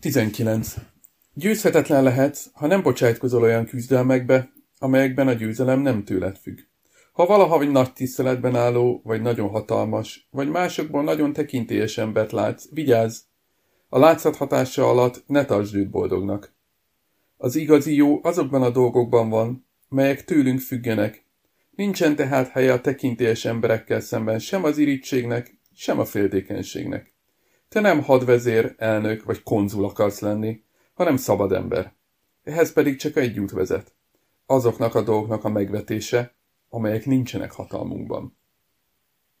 19. Győzhetetlen lehetsz, ha nem bocsájtkozol olyan küzdelmekbe, amelyekben a győzelem nem tőled függ. Ha valaha vagy nagy tiszteletben álló, vagy nagyon hatalmas, vagy másokból nagyon tekintélyes embert látsz, vigyázz! A látszat hatása alatt ne tartsd őt boldognak. Az igazi jó azokban a dolgokban van, melyek tőlünk függenek. Nincsen tehát helye a tekintélyes emberekkel szemben sem az irítségnek, sem a féltékenységnek. Te nem hadvezér, elnök vagy konzul akarsz lenni, hanem szabad ember. Ehhez pedig csak egy út vezet. Azoknak a dolgoknak a megvetése, amelyek nincsenek hatalmunkban.